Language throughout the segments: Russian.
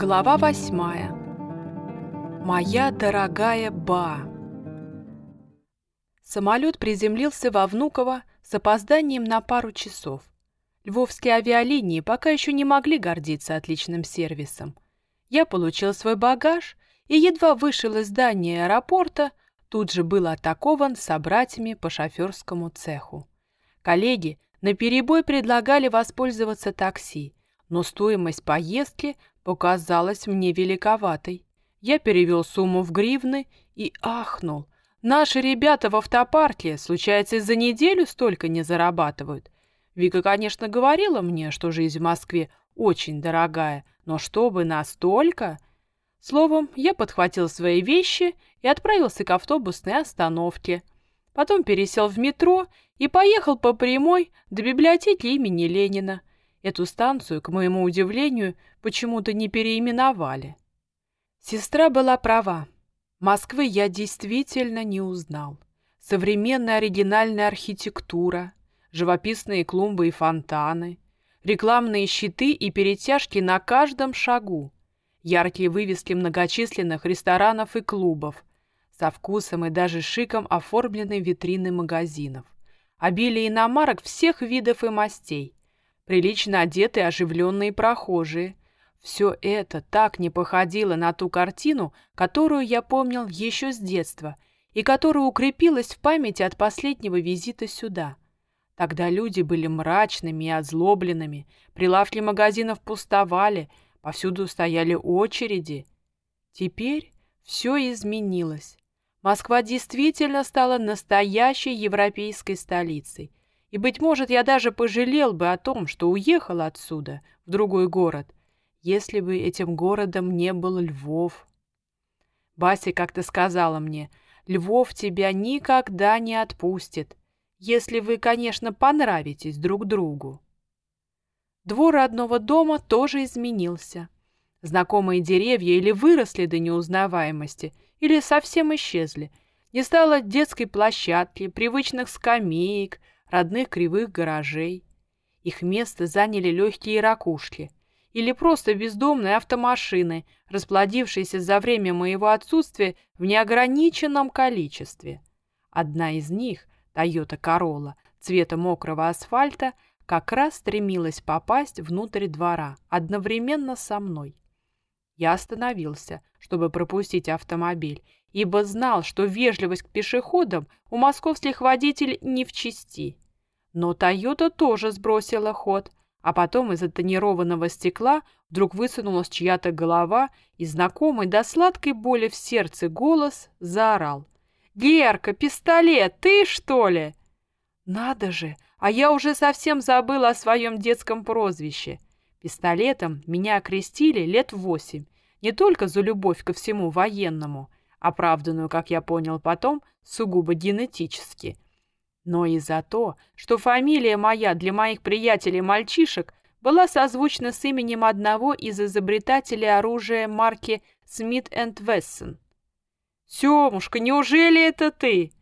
Глава восьмая. Моя дорогая Ба. Самолет приземлился во Внуково с опозданием на пару часов. Львовские авиалинии пока еще не могли гордиться отличным сервисом. Я получил свой багаж и едва вышел из здания аэропорта, тут же был атакован собратьями по шоферскому цеху. Коллеги наперебой предлагали воспользоваться такси, но стоимость поездки показалась мне великоватой. Я перевел сумму в гривны и ахнул. Наши ребята в автопарке, случается, за неделю столько не зарабатывают. Вика, конечно, говорила мне, что жизнь в Москве очень дорогая, но чтобы настолько... Словом, я подхватил свои вещи и отправился к автобусной остановке. Потом пересел в метро и поехал по прямой до библиотеки имени Ленина. Эту станцию, к моему удивлению, почему-то не переименовали. Сестра была права. Москвы я действительно не узнал. Современная оригинальная архитектура, живописные клумбы и фонтаны, рекламные щиты и перетяжки на каждом шагу, яркие вывески многочисленных ресторанов и клубов, со вкусом и даже шиком оформленные витрины магазинов, обилие иномарок всех видов и мастей, прилично одетые оживленные прохожие. Все это так не походило на ту картину, которую я помнил еще с детства и которая укрепилась в памяти от последнего визита сюда. Тогда люди были мрачными и озлобленными, прилавки магазинов пустовали, повсюду стояли очереди. Теперь все изменилось. Москва действительно стала настоящей европейской столицей, и, быть может, я даже пожалел бы о том, что уехал отсюда, в другой город, если бы этим городом не был Львов. Бася как-то сказала мне, Львов тебя никогда не отпустит, если вы, конечно, понравитесь друг другу. Двор родного дома тоже изменился. Знакомые деревья или выросли до неузнаваемости, или совсем исчезли. Не стало детской площадки, привычных скамеек, родных кривых гаражей. Их место заняли легкие ракушки или просто бездомные автомашины, расплодившиеся за время моего отсутствия в неограниченном количестве. Одна из них, Toyota Corolla, цвета мокрого асфальта, как раз стремилась попасть внутрь двора одновременно со мной. Я остановился, чтобы пропустить автомобиль, ибо знал, что вежливость к пешеходам у московских водителей не в чести. Но «Тойота» тоже сбросила ход, а потом из-за тонированного стекла вдруг высунулась чья-то голова, и знакомый до сладкой боли в сердце голос заорал. «Герка, пистолет, ты что ли?» «Надо же, а я уже совсем забыла о своем детском прозвище. Пистолетом меня окрестили лет восемь, не только за любовь ко всему военному, оправданную, как я понял потом, сугубо генетически, но и за то, что фамилия моя для моих приятелей-мальчишек была созвучна с именем одного из изобретателей оружия марки Смит энд Вессон. «Семушка, неужели это ты?»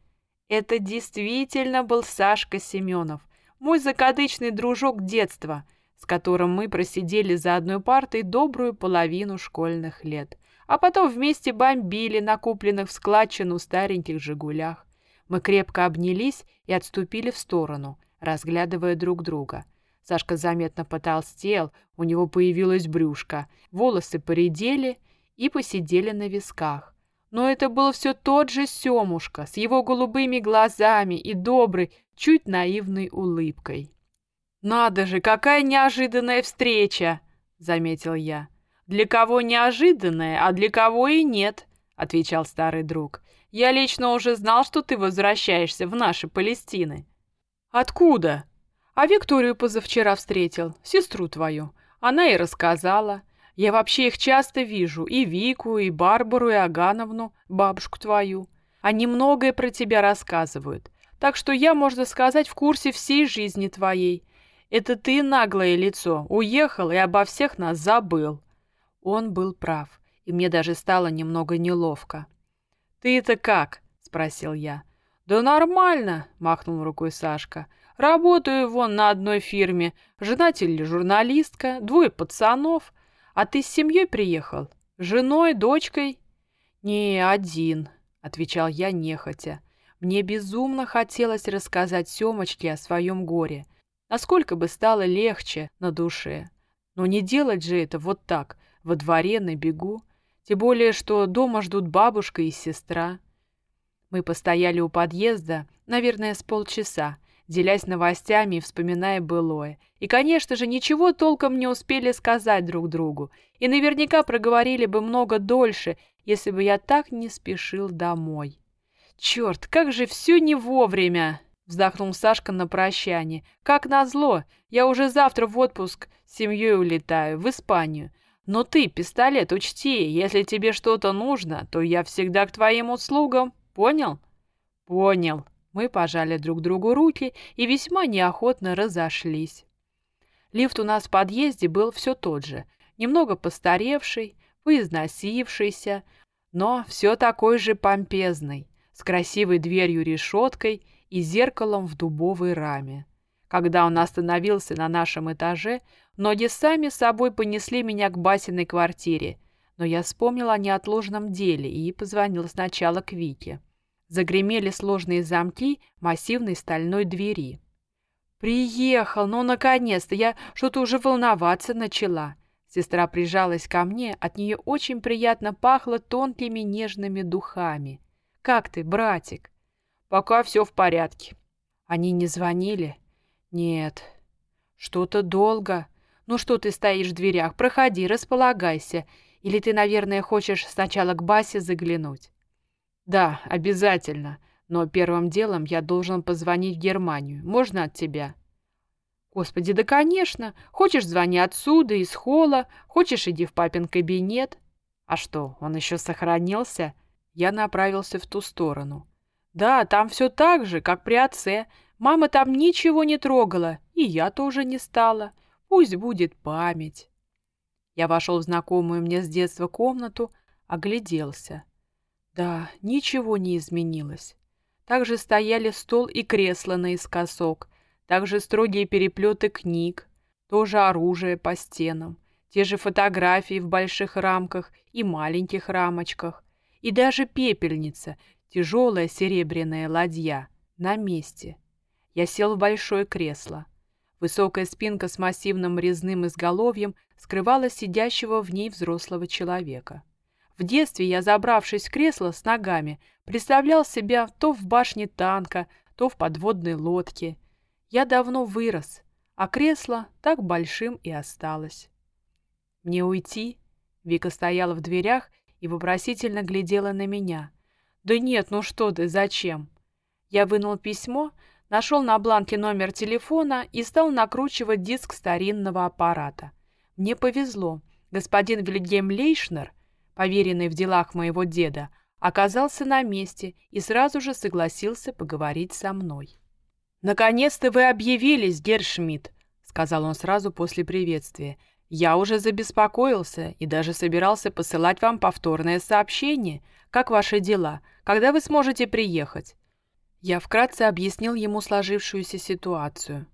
Это действительно был Сашка Семенов, мой закадычный дружок детства, с которым мы просидели за одной партой добрую половину школьных лет а потом вместе бомбили на купленных в складчину стареньких «Жигулях». Мы крепко обнялись и отступили в сторону, разглядывая друг друга. Сашка заметно потолстел, у него появилась брюшка, волосы поредели и посидели на висках. Но это был все тот же Семушка с его голубыми глазами и доброй, чуть наивной улыбкой. «Надо же, какая неожиданная встреча!» — заметил я. «Для кого неожиданное, а для кого и нет», — отвечал старый друг. «Я лично уже знал, что ты возвращаешься в наши Палестины». «Откуда?» «А Викторию позавчера встретил, сестру твою. Она и рассказала. Я вообще их часто вижу, и Вику, и Барбару, и Агановну, бабушку твою. Они многое про тебя рассказывают. Так что я, можно сказать, в курсе всей жизни твоей. Это ты, наглое лицо, уехал и обо всех нас забыл. Он был прав, и мне даже стало немного неловко. «Ты-то как?» — спросил я. «Да нормально», — махнул рукой Сашка. «Работаю вон на одной фирме. Жена тележурналистка, двое пацанов. А ты с семьей приехал? Женой, дочкой?» «Не, один», — отвечал я нехотя. Мне безумно хотелось рассказать Семочке о своем горе, насколько бы стало легче на душе. Но не делать же это вот так, во дворе, на бегу. Тем более, что дома ждут бабушка и сестра. Мы постояли у подъезда, наверное, с полчаса, делясь новостями и вспоминая былое. И, конечно же, ничего толком не успели сказать друг другу. И наверняка проговорили бы много дольше, если бы я так не спешил домой. «Черт, как же все не вовремя!» — вздохнул Сашка на прощание. «Как назло, я уже завтра в отпуск с семьей улетаю, в Испанию. Но ты, пистолет, учти, если тебе что-то нужно, то я всегда к твоим услугам. Понял?» «Понял». Мы пожали друг другу руки и весьма неохотно разошлись. Лифт у нас в подъезде был все тот же, немного постаревший, поизносившийся, но все такой же помпезный, с красивой дверью-решеткой и зеркалом в дубовой раме. Когда он остановился на нашем этаже, ноги сами собой понесли меня к Басиной квартире, но я вспомнил о неотложном деле и позвонил сначала к Вике. Загремели сложные замки массивной стальной двери. «Приехал! Ну, наконец-то! Я что-то уже волноваться начала!» Сестра прижалась ко мне, от нее очень приятно пахло тонкими нежными духами. «Как ты, братик?» «Пока все в порядке». «Они не звонили?» «Нет». «Что-то долго. Ну что ты стоишь в дверях? Проходи, располагайся. Или ты, наверное, хочешь сначала к Басе заглянуть?» «Да, обязательно. Но первым делом я должен позвонить в Германию. Можно от тебя?» Господи, да конечно. Хочешь, звони отсюда, из холла. Хочешь, иди в папин кабинет. А что, он еще сохранился? Я направился в ту сторону. Да, там все так же, как при отце. Мама там ничего не трогала, и я тоже не стала. Пусть будет память. Я вошел в знакомую мне с детства комнату, огляделся. Да, ничего не изменилось. Также стояли стол и кресло наискосок, также строгие переплеты книг, тоже оружие по стенам, те же фотографии в больших рамках и маленьких рамочках, и даже пепельница, тяжелая серебряная ладья, на месте. Я сел в большое кресло. Высокая спинка с массивным резным изголовьем скрывала сидящего в ней взрослого человека. В детстве я, забравшись в кресло с ногами, представлял себя то в башне танка, то в подводной лодке, я давно вырос, а кресло так большим и осталось. «Мне уйти?» Вика стояла в дверях и вопросительно глядела на меня. «Да нет, ну что ты, зачем?» Я вынул письмо, нашел на бланке номер телефона и стал накручивать диск старинного аппарата. Мне повезло. Господин Вильгельм Лейшнер, поверенный в делах моего деда, оказался на месте и сразу же согласился поговорить со мной. «Наконец-то вы объявились, Гершмидт», — сказал он сразу после приветствия. «Я уже забеспокоился и даже собирался посылать вам повторное сообщение. Как ваши дела? Когда вы сможете приехать?» Я вкратце объяснил ему сложившуюся ситуацию.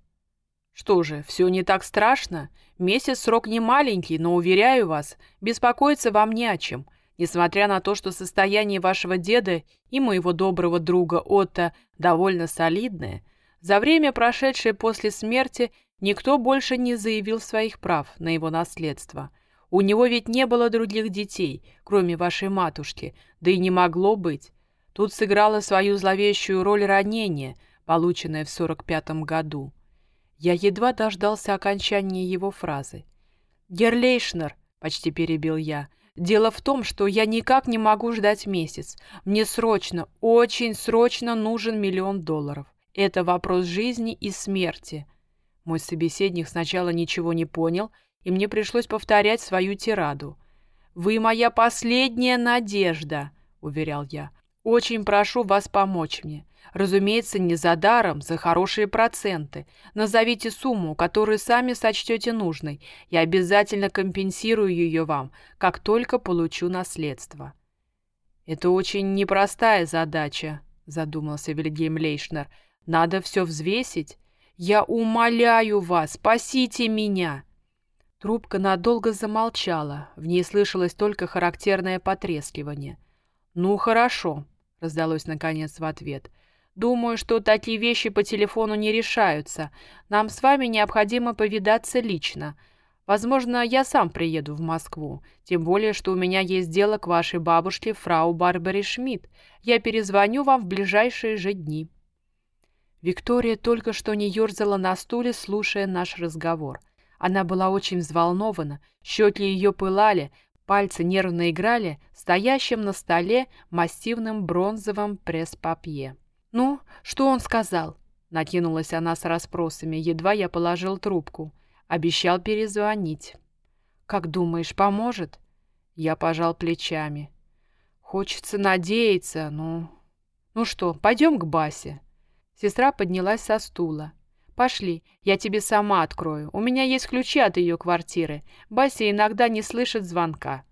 «Что же, все не так страшно. Месяц срок не маленький, но, уверяю вас, беспокоиться вам не о чем. Несмотря на то, что состояние вашего деда и моего доброго друга Отто довольно солидное, за время, прошедшее после смерти, никто больше не заявил своих прав на его наследство. У него ведь не было других детей, кроме вашей матушки, да и не могло быть. Тут сыграло свою зловещую роль ранение, полученное в 45 году. Я едва дождался окончания его фразы. «Герлейшнер», — почти перебил я, — «дело в том, что я никак не могу ждать месяц. Мне срочно, очень срочно нужен миллион долларов. Это вопрос жизни и смерти. Мой собеседник сначала ничего не понял, и мне пришлось повторять свою тираду. «Вы моя последняя надежда», — уверял я. «Очень прошу вас помочь мне. Разумеется, не за даром, за хорошие проценты. Назовите сумму, которую сами сочтете нужной. Я обязательно компенсирую ее вам, как только получу наследство». «Это очень непростая задача», — задумался Вильгельм Лейшнер. Надо все взвесить. Я умоляю вас, спасите меня!» Трубка надолго замолчала, в ней слышалось только характерное потрескивание. «Ну, хорошо», — раздалось наконец в ответ. «Думаю, что такие вещи по телефону не решаются. Нам с вами необходимо повидаться лично. Возможно, я сам приеду в Москву, тем более, что у меня есть дело к вашей бабушке, фрау Барбаре Шмидт. Я перезвоню вам в ближайшие же дни». Виктория только что не ерзала на стуле, слушая наш разговор. Она была очень взволнована, щеки ее пылали, пальцы нервно играли стоящим на столе массивным бронзовым пресс-папье. «Ну, что он сказал?» Накинулась она с расспросами, едва я положил трубку. Обещал перезвонить. «Как думаешь, поможет?» Я пожал плечами. «Хочется надеяться, ну...» «Ну что, пойдем к Басе?» Сестра поднялась со стула. «Пошли, я тебе сама открою. У меня есть ключи от ее квартиры. Бася иногда не слышит звонка».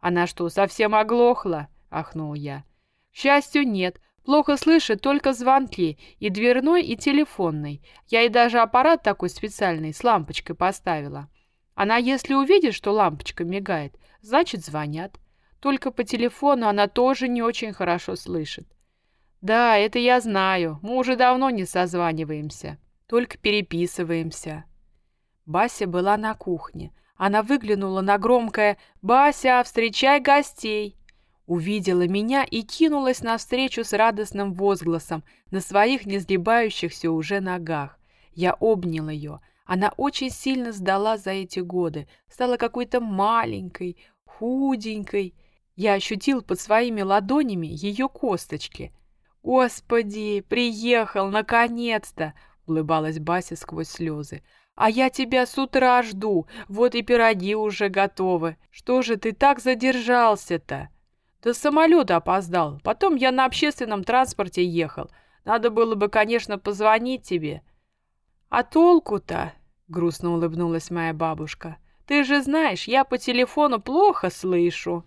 «Она что, совсем оглохла?» — ахнул я. «К счастью, нет. Плохо слышит только звонки, и дверной, и телефонный. Я ей даже аппарат такой специальный с лампочкой поставила. Она, если увидит, что лампочка мигает, значит, звонят. Только по телефону она тоже не очень хорошо слышит. Да, это я знаю. Мы уже давно не созваниваемся. Только переписываемся. Бася была на кухне. Она выглянула на громкое «Бася, встречай гостей!» увидела меня и кинулась навстречу с радостным возгласом на своих не сгибающихся уже ногах. Я обнял ее. Она очень сильно сдала за эти годы, стала какой-то маленькой, худенькой. Я ощутил под своими ладонями ее косточки. «Господи, приехал, наконец-то!» — улыбалась Бася сквозь слезы. «А я тебя с утра жду, вот и пироги уже готовы. Что же ты так задержался-то?» До самолета опоздал. Потом я на общественном транспорте ехал. Надо было бы, конечно, позвонить тебе. А толку-то? Грустно улыбнулась моя бабушка. Ты же знаешь, я по телефону плохо слышу.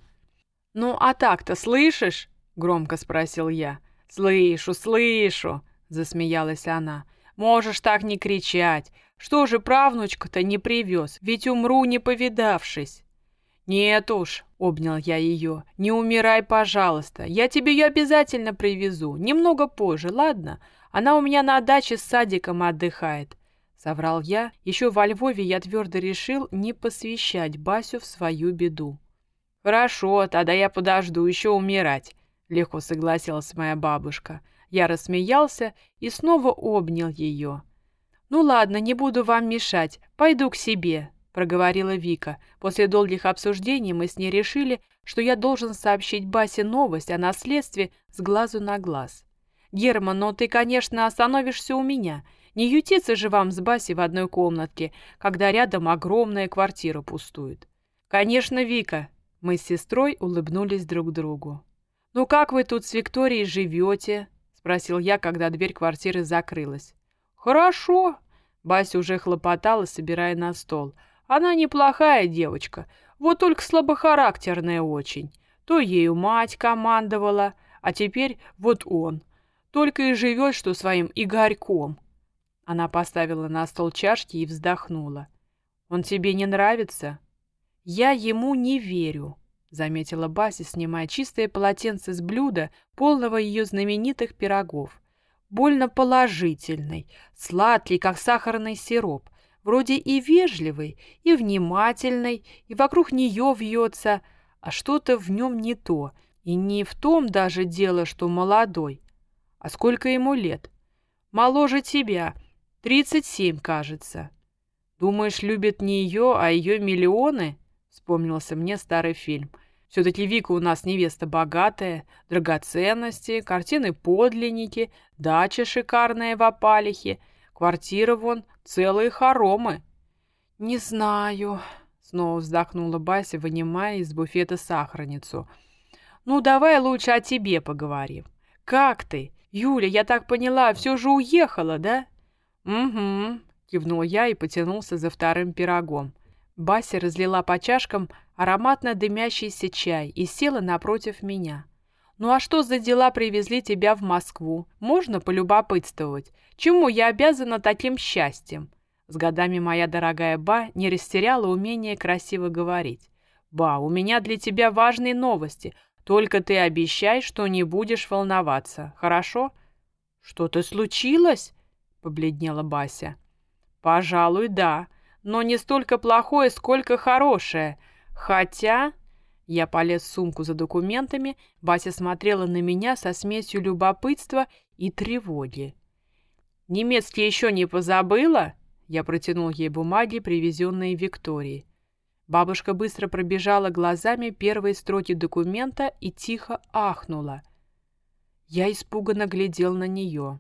Ну, а так-то слышишь? Громко спросил я. Слышу, слышу, засмеялась она. Можешь так не кричать. Что же правнучка-то не привез? Ведь умру, не повидавшись. «Нет уж», — обнял я ее, — «не умирай, пожалуйста. Я тебе ее обязательно привезу. Немного позже, ладно? Она у меня на даче с садиком отдыхает». Соврал я. Еще во Львове я твердо решил не посвящать Басю в свою беду. «Хорошо, тогда я подожду еще умирать», — легко согласилась моя бабушка. Я рассмеялся и снова обнял ее. «Ну ладно, не буду вам мешать. Пойду к себе. — проговорила Вика. После долгих обсуждений мы с ней решили, что я должен сообщить Басе новость о наследстве с глазу на глаз. «Герман, ну ты, конечно, остановишься у меня. Не ютиться же вам с Басей в одной комнатке, когда рядом огромная квартира пустует». «Конечно, Вика». Мы с сестрой улыбнулись друг другу. «Ну как вы тут с Викторией живете?» — спросил я, когда дверь квартиры закрылась. «Хорошо». Бася уже хлопотала, собирая на стол — она неплохая девочка, вот только слабохарактерная очень. То ею мать командовала, а теперь вот он. Только и живет, что своим Игорьком. Она поставила на стол чашки и вздохнула. «Он тебе не нравится?» «Я ему не верю», — заметила Бася, снимая чистое полотенце с блюда, полного ее знаменитых пирогов. «Больно положительный, сладкий, как сахарный сироп вроде и вежливый, и внимательный, и вокруг нее вьется, а что-то в нем не то, и не в том даже дело, что молодой. А сколько ему лет? Моложе тебя, тридцать семь, кажется. Думаешь, любит не ее, а ее миллионы? Вспомнился мне старый фильм. Все-таки Вика у нас невеста богатая, драгоценности, картины-подлинники, дача шикарная в Апалихе, квартира вон Целые хоромы. Не знаю, снова вздохнула Бася, вынимая из буфета сахарницу. Ну, давай лучше о тебе поговорим. Как ты? Юля, я так поняла, все же уехала, да? Угу, кивнул я и потянулся за вторым пирогом. Бася разлила по чашкам ароматно дымящийся чай и села напротив меня. «Ну а что за дела привезли тебя в Москву? Можно полюбопытствовать? Чему я обязана таким счастьем?» С годами моя дорогая Ба не растеряла умение красиво говорить. «Ба, у меня для тебя важные новости. Только ты обещай, что не будешь волноваться, хорошо?» «Что-то случилось?» — побледнела Бася. «Пожалуй, да. Но не столько плохое, сколько хорошее. Хотя...» Я полез в сумку за документами, Бася смотрела на меня со смесью любопытства и тревоги. «Немецкий еще не позабыла?» Я протянул ей бумаги, привезенные Викторией. Бабушка быстро пробежала глазами первые строки документа и тихо ахнула. Я испуганно глядел на нее.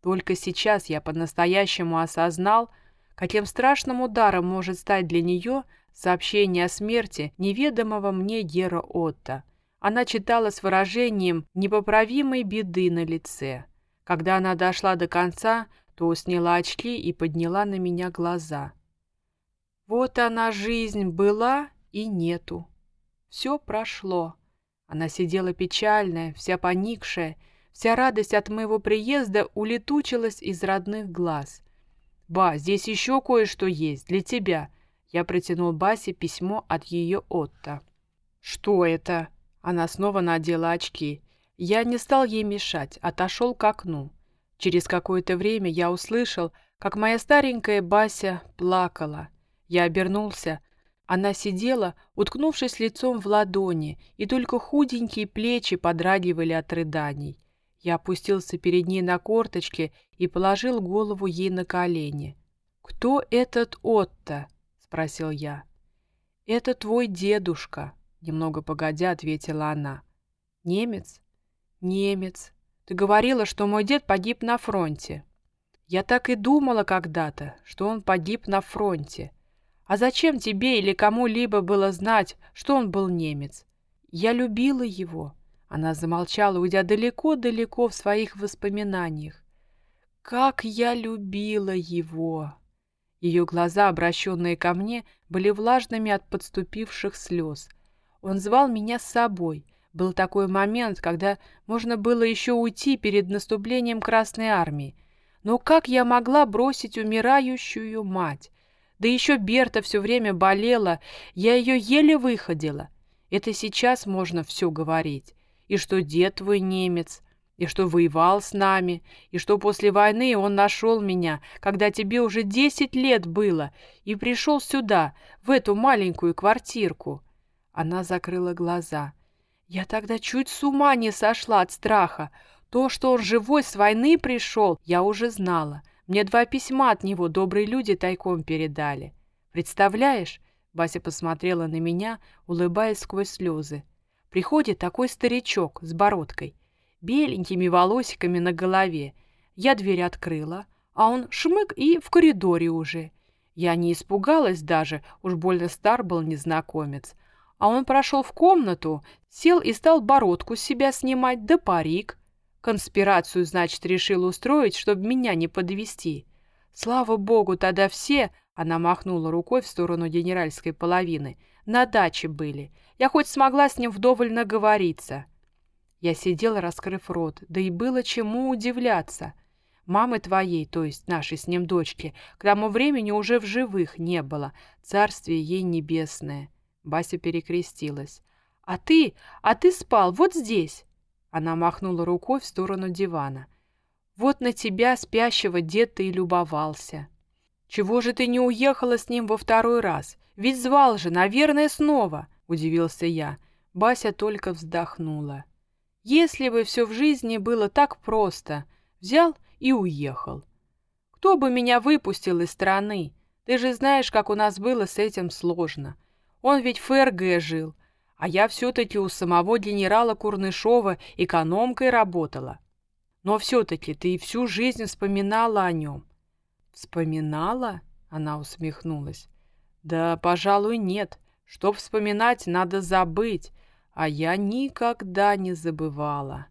Только сейчас я по-настоящему осознал, каким страшным ударом может стать для нее сообщение о смерти неведомого мне Гера Отто. Она читала с выражением непоправимой беды на лице. Когда она дошла до конца, то сняла очки и подняла на меня глаза. Вот она жизнь была и нету. Все прошло. Она сидела печальная, вся поникшая, вся радость от моего приезда улетучилась из родных глаз. «Ба, здесь еще кое-что есть для тебя». Я протянул Басе письмо от ее Отто. «Что это?» Она снова надела очки. Я не стал ей мешать, отошел к окну. Через какое-то время я услышал, как моя старенькая Бася плакала. Я обернулся. Она сидела, уткнувшись лицом в ладони, и только худенькие плечи подрагивали от рыданий. Я опустился перед ней на корточки и положил голову ей на колени. «Кто этот Отто?» — спросил я. «Это твой дедушка», — немного погодя ответила она. «Немец?» «Немец. Ты говорила, что мой дед погиб на фронте». «Я так и думала когда-то, что он погиб на фронте. А зачем тебе или кому-либо было знать, что он был немец? Я любила его. Она замолчала, уйдя далеко-далеко в своих воспоминаниях. Как я любила его! Ее глаза, обращенные ко мне, были влажными от подступивших слез. Он звал меня с собой. Был такой момент, когда можно было еще уйти перед наступлением Красной Армии. Но как я могла бросить умирающую мать? Да еще Берта все время болела, я ее еле выходила. Это сейчас можно все говорить. И что дед твой немец, и что воевал с нами, и что после войны он нашел меня, когда тебе уже десять лет было, и пришел сюда, в эту маленькую квартирку. Она закрыла глаза. Я тогда чуть с ума не сошла от страха. То, что он живой с войны пришел, я уже знала. Мне два письма от него добрые люди тайком передали. Представляешь? Бася посмотрела на меня, улыбаясь сквозь слезы. Приходит такой старичок с бородкой, беленькими волосиками на голове. Я дверь открыла, а он шмык и в коридоре уже. Я не испугалась даже, уж больно стар был незнакомец. А он прошел в комнату, сел и стал бородку с себя снимать, да парик. Конспирацию, значит, решил устроить, чтобы меня не подвести. Слава богу, тогда все, она махнула рукой в сторону генеральской половины, на даче были. Я хоть смогла с ним вдоволь наговориться. Я сидела, раскрыв рот, да и было чему удивляться. Мамы твоей, то есть нашей с ним дочки, к тому времени уже в живых не было. Царствие ей небесное. Бася перекрестилась. «А ты, а ты спал вот здесь!» Она махнула рукой в сторону дивана. «Вот на тебя, спящего, дед ты и любовался. Чего же ты не уехала с ним во второй раз? Ведь звал же, наверное, снова!» — удивился я. Бася только вздохнула. «Если бы все в жизни было так просто, взял и уехал. Кто бы меня выпустил из страны? Ты же знаешь, как у нас было с этим сложно. Он ведь в ФРГ жил, а я все-таки у самого генерала Курнышова экономкой работала. Но все-таки ты всю жизнь вспоминала о нем. Вспоминала? Она усмехнулась. Да, пожалуй, нет. Что вспоминать, надо забыть. А я никогда не забывала.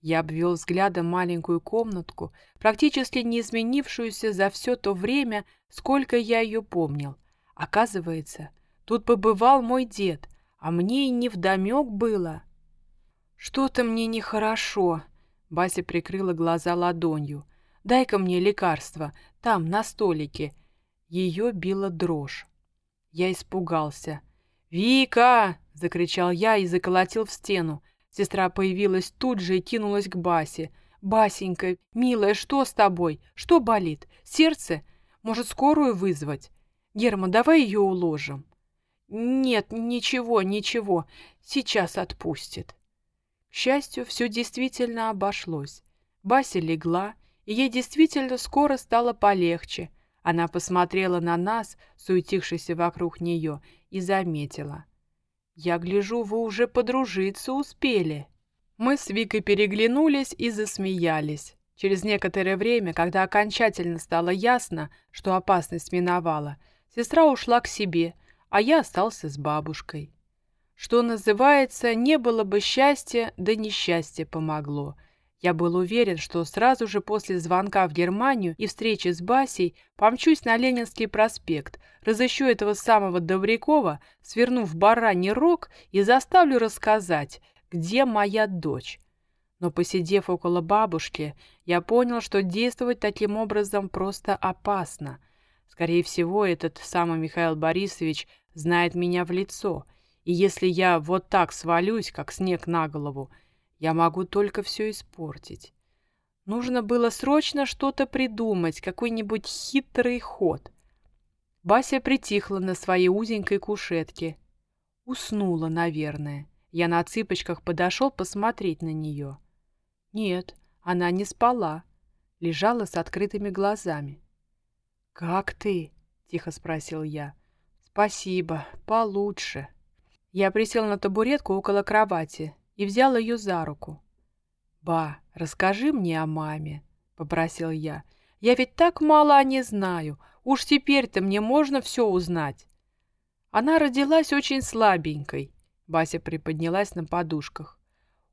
Я обвел взглядом маленькую комнатку, практически не изменившуюся за все то время, сколько я ее помнил. Оказывается, тут побывал мой дед, а мне и невдомек было. «Что-то мне нехорошо», — Бася прикрыла глаза ладонью. «Дай-ка мне лекарство, там, на столике». Ее била дрожь. Я испугался. «Вика!» — закричал я и заколотил в стену. Сестра появилась тут же и кинулась к Басе. «Басенька, милая, что с тобой? Что болит? Сердце? Может, скорую вызвать? Герман, давай ее уложим». «Нет, ничего, ничего. Сейчас отпустит». К счастью, все действительно обошлось. Бася легла, и ей действительно скоро стало полегче. Она посмотрела на нас, суетившихся вокруг нее, и заметила. «Я гляжу, вы уже подружиться успели». Мы с Викой переглянулись и засмеялись. Через некоторое время, когда окончательно стало ясно, что опасность миновала, сестра ушла к себе, а я остался с бабушкой. Что называется, не было бы счастья, да несчастье помогло. Я был уверен, что сразу же после звонка в Германию и встречи с Басей помчусь на Ленинский проспект, разыщу этого самого Добрякова, сверну в бараний рог и заставлю рассказать, где моя дочь. Но посидев около бабушки, я понял, что действовать таким образом просто опасно. Скорее всего, этот самый Михаил Борисович знает меня в лицо, и если я вот так свалюсь, как снег на голову, я могу только все испортить. Нужно было срочно что-то придумать, какой-нибудь хитрый ход. Бася притихла на своей узенькой кушетке. Уснула, наверное. Я на цыпочках подошел посмотреть на нее. Нет, она не спала. Лежала с открытыми глазами. «Как ты?» — тихо спросил я. «Спасибо, получше». Я присел на табуретку около кровати и взял ее за руку. «Ба, расскажи мне о маме», — попросил я. «Я ведь так мало о ней знаю. Уж теперь-то мне можно все узнать». Она родилась очень слабенькой. Бася приподнялась на подушках.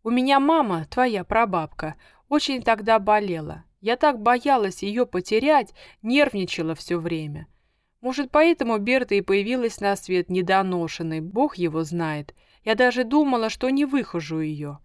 «У меня мама, твоя прабабка, очень тогда болела. Я так боялась ее потерять, нервничала все время. Может, поэтому Берта и появилась на свет недоношенной, бог его знает. Я даже думала, что не выхожу ее.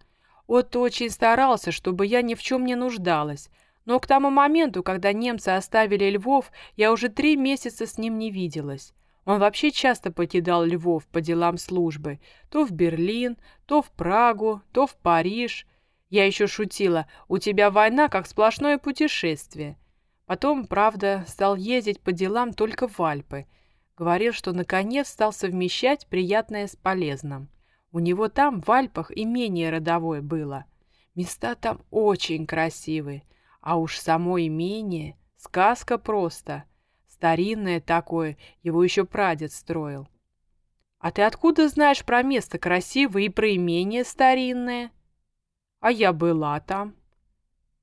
Отто очень старался, чтобы я ни в чем не нуждалась. Но к тому моменту, когда немцы оставили Львов, я уже три месяца с ним не виделась. Он вообще часто покидал Львов по делам службы. То в Берлин, то в Прагу, то в Париж. Я еще шутила, у тебя война как сплошное путешествие. Потом, правда, стал ездить по делам только в Альпы. Говорил, что наконец стал совмещать приятное с полезным. У него там, в Альпах, имение родовое было. Места там очень красивые. А уж само имение — сказка просто. Старинное такое, его еще прадед строил. А ты откуда знаешь про место красивое и про имение старинное? А я была там.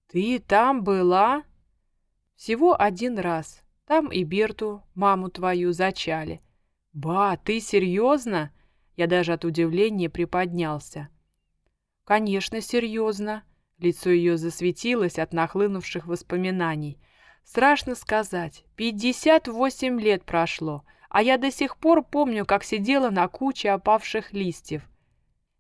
Ты там была? Всего один раз. Там и Берту, маму твою, зачали. Ба, ты серьезно? Я даже от удивления приподнялся. «Конечно, серьезно». Лицо ее засветилось от нахлынувших воспоминаний. «Страшно сказать. Пятьдесят восемь лет прошло, а я до сих пор помню, как сидела на куче опавших листьев.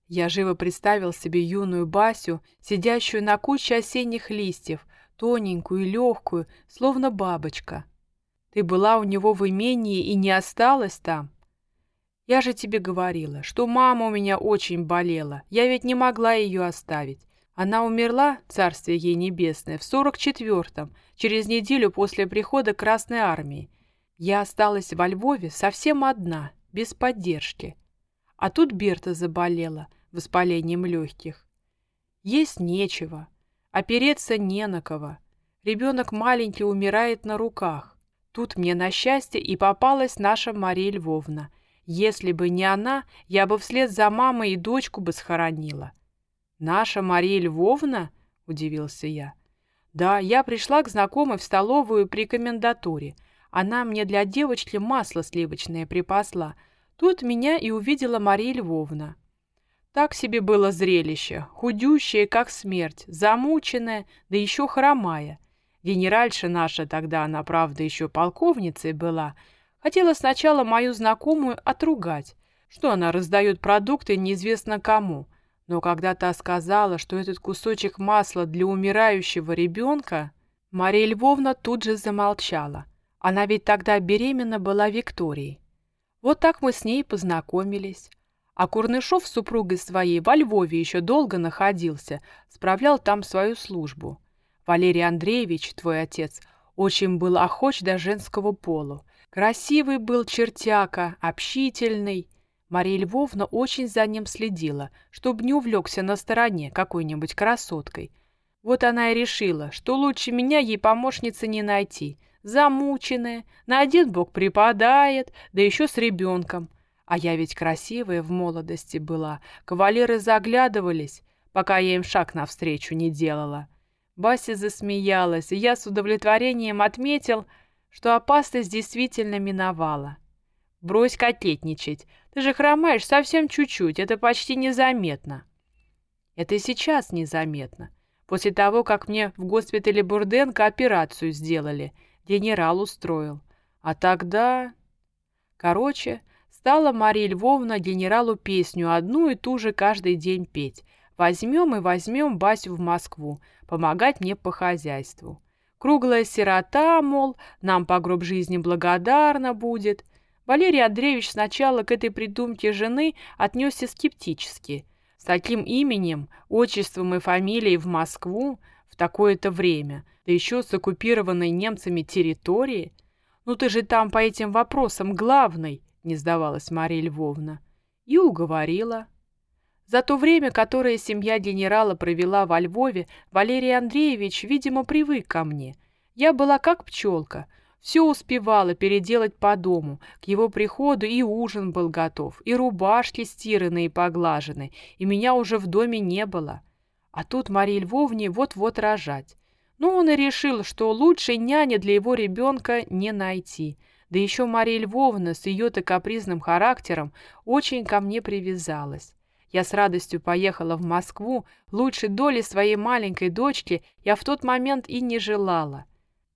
Я живо представил себе юную Басю, сидящую на куче осенних листьев, тоненькую и легкую, словно бабочка. Ты была у него в имении и не осталась там? Я же тебе говорила, что мама у меня очень болела. Я ведь не могла ее оставить. Она умерла, царствие ей небесное, в сорок четвертом, через неделю после прихода Красной Армии. Я осталась во Львове совсем одна, без поддержки. А тут Берта заболела воспалением легких. Есть нечего, опереться не на кого. Ребенок маленький умирает на руках. Тут мне на счастье и попалась наша Мария Львовна – если бы не она, я бы вслед за мамой и дочку бы схоронила. «Наша Мария Львовна?» – удивился я. «Да, я пришла к знакомой в столовую при комендатуре. Она мне для девочки масло сливочное припасла. Тут меня и увидела Мария Львовна. Так себе было зрелище, худющая, как смерть, замученная, да еще хромая. Генеральша наша тогда, она, правда, еще полковницей была – Хотела сначала мою знакомую отругать, что она раздает продукты неизвестно кому. Но когда та сказала, что этот кусочек масла для умирающего ребенка, Мария Львовна тут же замолчала. Она ведь тогда беременна была Викторией. Вот так мы с ней познакомились. А Курнышов с супругой своей во Львове еще долго находился, справлял там свою службу. Валерий Андреевич, твой отец, очень был охоч до женского полу. Красивый был чертяка, общительный. Мария Львовна очень за ним следила, чтобы не увлекся на стороне какой-нибудь красоткой. Вот она и решила, что лучше меня ей помощницы не найти. Замученная, на один бок припадает, да еще с ребенком. А я ведь красивая в молодости была. Кавалеры заглядывались, пока я им шаг навстречу не делала. Бася засмеялась, и я с удовлетворением отметил, что опасность действительно миновала. «Брось котлетничать. Ты же хромаешь совсем чуть-чуть, это почти незаметно». «Это и сейчас незаметно. После того, как мне в госпитале Бурденко операцию сделали, генерал устроил. А тогда...» Короче, Стала Мария Львовна генералу песню одну и ту же каждый день петь. Возьмем и возьмем Басю в Москву, помогать мне по хозяйству. Круглая сирота, мол, нам по гроб жизни благодарна будет. Валерий Андреевич сначала к этой придумке жены отнесся скептически. С таким именем, отчеством и фамилией в Москву в такое-то время, да еще с оккупированной немцами территории. Ну ты же там по этим вопросам главный, не сдавалась Мария Львовна. И уговорила. За то время, которое семья генерала провела во Львове, Валерий Андреевич, видимо, привык ко мне. Я была как пчелка. Все успевала переделать по дому. К его приходу и ужин был готов, и рубашки стиранные и поглажены, и меня уже в доме не было. А тут Марии Львовне вот-вот рожать. Ну, он и решил, что лучшей няни для его ребенка не найти. Да еще Мария Львовна с ее-то капризным характером очень ко мне привязалась. Я с радостью поехала в Москву, лучшей доли своей маленькой дочки я в тот момент и не желала.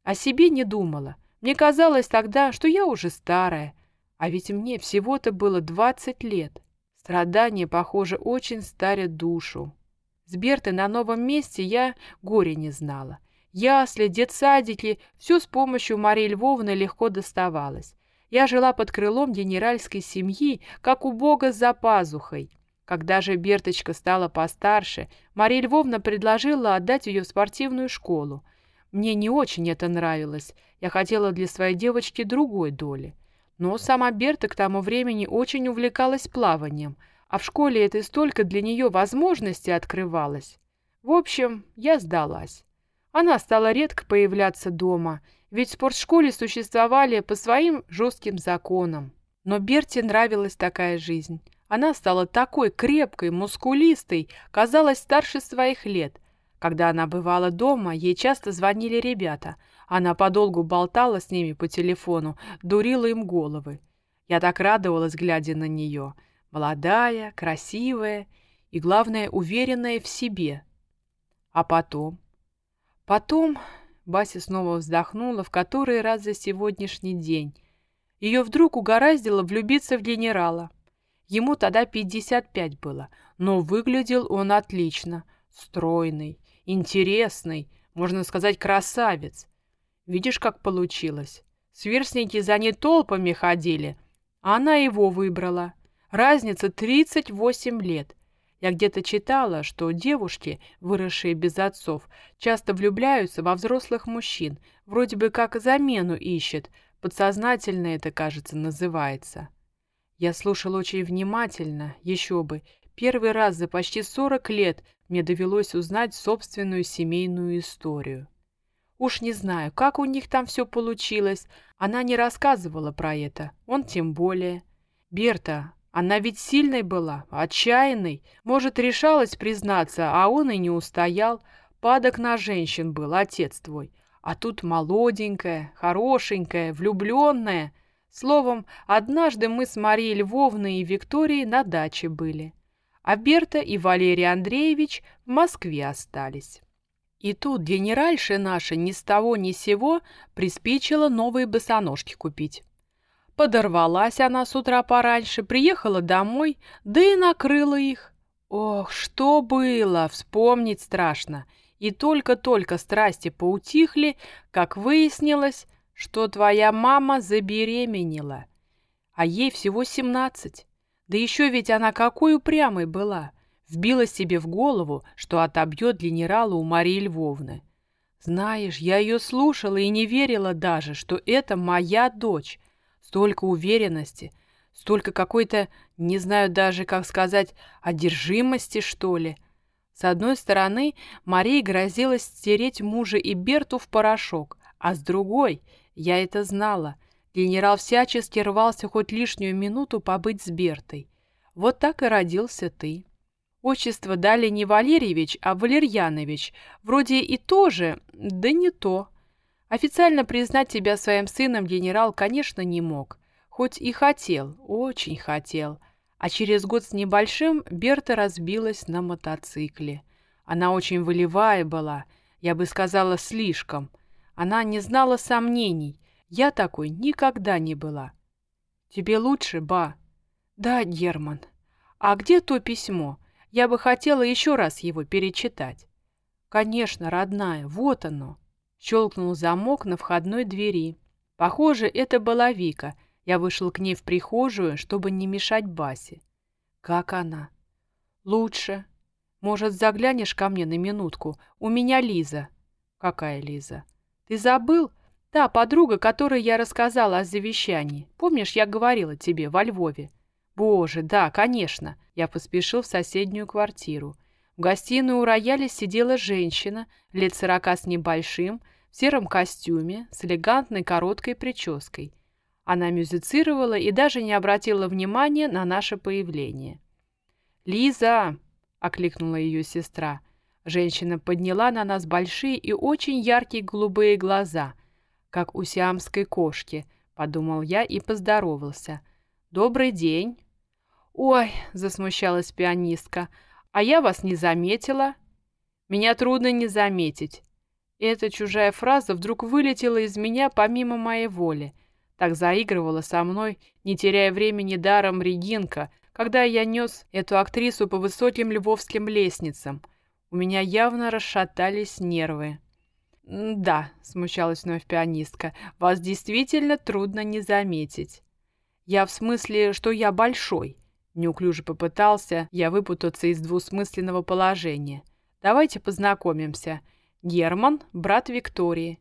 О себе не думала. Мне казалось тогда, что я уже старая, а ведь мне всего-то было двадцать лет. Страдания, похоже, очень старят душу. С Бертой на новом месте я горе не знала. Ясли, детсадики – все с помощью Марии Львовны легко доставалось. Я жила под крылом генеральской семьи, как у бога за пазухой. Когда же Берточка стала постарше, Мария Львовна предложила отдать ее в спортивную школу. Мне не очень это нравилось. Я хотела для своей девочки другой доли. Но сама Берта к тому времени очень увлекалась плаванием, а в школе это столько для нее возможностей открывалось. В общем, я сдалась. Она стала редко появляться дома, ведь в спортшколе существовали по своим жестким законам. Но Берте нравилась такая жизнь. Она стала такой крепкой, мускулистой, казалась старше своих лет. Когда она бывала дома, ей часто звонили ребята. Она подолгу болтала с ними по телефону, дурила им головы. Я так радовалась, глядя на нее. Молодая, красивая и, главное, уверенная в себе. А потом... Потом Бася снова вздохнула в который раз за сегодняшний день. Ее вдруг угораздило влюбиться в генерала. Ему тогда 55 было, но выглядел он отлично. Стройный, интересный, можно сказать, красавец. Видишь, как получилось? Сверстники за ней толпами ходили, а она его выбрала. Разница 38 лет. Я где-то читала, что девушки, выросшие без отцов, часто влюбляются во взрослых мужчин, вроде бы как замену ищет, подсознательно это, кажется, называется. Я слушал очень внимательно, еще бы. Первый раз за почти 40 лет мне довелось узнать собственную семейную историю. Уж не знаю, как у них там все получилось. Она не рассказывала про это, он тем более. Берта, она ведь сильной была, отчаянной. Может, решалась признаться, а он и не устоял. Падок на женщин был, отец твой. А тут молоденькая, хорошенькая, влюбленная. Словом, однажды мы с Марией Львовной и Викторией на даче были. А Берта и Валерий Андреевич в Москве остались. И тут генеральша наша ни с того ни сего приспичила новые босоножки купить. Подорвалась она с утра пораньше, приехала домой, да и накрыла их. Ох, что было, вспомнить страшно. И только-только страсти поутихли, как выяснилось, что твоя мама забеременела, а ей всего семнадцать. Да еще ведь она какой упрямой была. Вбила себе в голову, что отобьет генерала у Марии Львовны. Знаешь, я ее слушала и не верила даже, что это моя дочь. Столько уверенности, столько какой-то, не знаю даже, как сказать, одержимости, что ли. С одной стороны, Мария грозилась стереть мужа и Берту в порошок, а с другой, я это знала, генерал всячески рвался хоть лишнюю минуту побыть с Бертой. Вот так и родился ты. Отчество дали не Валерьевич, а Валерьянович. Вроде и то же, да не то. Официально признать тебя своим сыном генерал, конечно, не мог. Хоть и хотел, очень хотел. А через год с небольшим Берта разбилась на мотоцикле. Она очень волевая была, я бы сказала, слишком. Она не знала сомнений. Я такой никогда не была. Тебе лучше, ба? Да, Герман. А где то письмо? Я бы хотела еще раз его перечитать. Конечно, родная, вот оно. Щелкнул замок на входной двери. Похоже, это была Вика. Я вышел к ней в прихожую, чтобы не мешать Басе. Как она? Лучше. Может, заглянешь ко мне на минутку? У меня Лиза. Какая Лиза? Ты забыл? Та подруга, которой я рассказала о завещании. Помнишь, я говорила тебе во Львове? Боже, да, конечно. Я поспешил в соседнюю квартиру. В гостиной у рояля сидела женщина, лет сорока с небольшим, в сером костюме, с элегантной короткой прической. Она мюзицировала и даже не обратила внимания на наше появление. «Лиза!» — окликнула ее сестра. Женщина подняла на нас большие и очень яркие голубые глаза, как у сиамской кошки, подумал я и поздоровался. «Добрый день!» «Ой!» — засмущалась пианистка. «А я вас не заметила». «Меня трудно не заметить». Эта чужая фраза вдруг вылетела из меня помимо моей воли. Так заигрывала со мной, не теряя времени даром Регинка, когда я нес эту актрису по высоким львовским лестницам. У меня явно расшатались нервы. «Да», — смущалась вновь пианистка, — «вас действительно трудно не заметить». «Я в смысле, что я большой. Неуклюже попытался я выпутаться из двусмысленного положения. Давайте познакомимся. Герман, брат Виктории.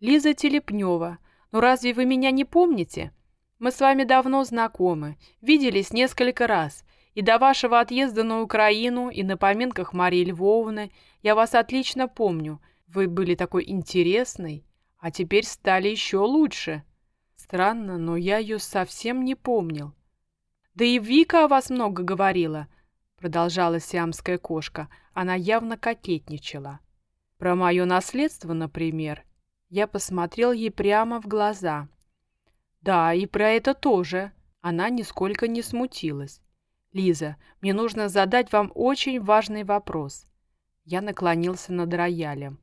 Лиза Телепнева. Ну разве вы меня не помните? Мы с вами давно знакомы, виделись несколько раз. И до вашего отъезда на Украину, и на поминках Марии Львовны. Я вас отлично помню. Вы были такой интересной, а теперь стали еще лучше. Странно, но я ее совсем не помнил. Да и Вика о вас много говорила, продолжала сиамская кошка. Она явно кокетничала. Про мое наследство, например. Я посмотрел ей прямо в глаза. Да, и про это тоже. Она нисколько не смутилась. Лиза, мне нужно задать вам очень важный вопрос. Я наклонился над роялем.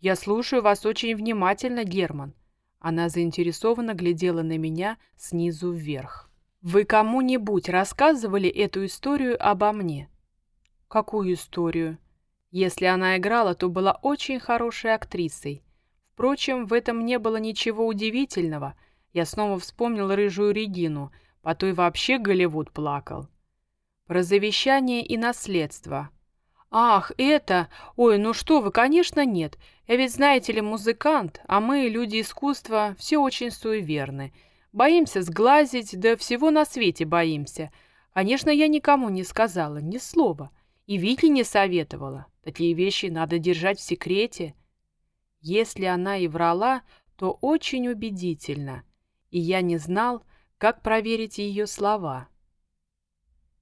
Я слушаю вас очень внимательно, Герман. Она заинтересованно глядела на меня снизу вверх. Вы кому-нибудь рассказывали эту историю обо мне? Какую историю? Если она играла, то была очень хорошей актрисой. Впрочем, в этом не было ничего удивительного. Я снова вспомнил рыжую Регину, по той вообще Голливуд плакал. Про завещание и наследство. Ах, это... Ой, ну что вы, конечно, нет. Я ведь, знаете ли, музыкант, а мы, люди искусства, все очень суеверны. Боимся сглазить, да всего на свете боимся. Конечно, я никому не сказала, ни слова. И Вики не советовала. Такие вещи надо держать в секрете. Если она и врала, то очень убедительно. И я не знал, как проверить ее слова.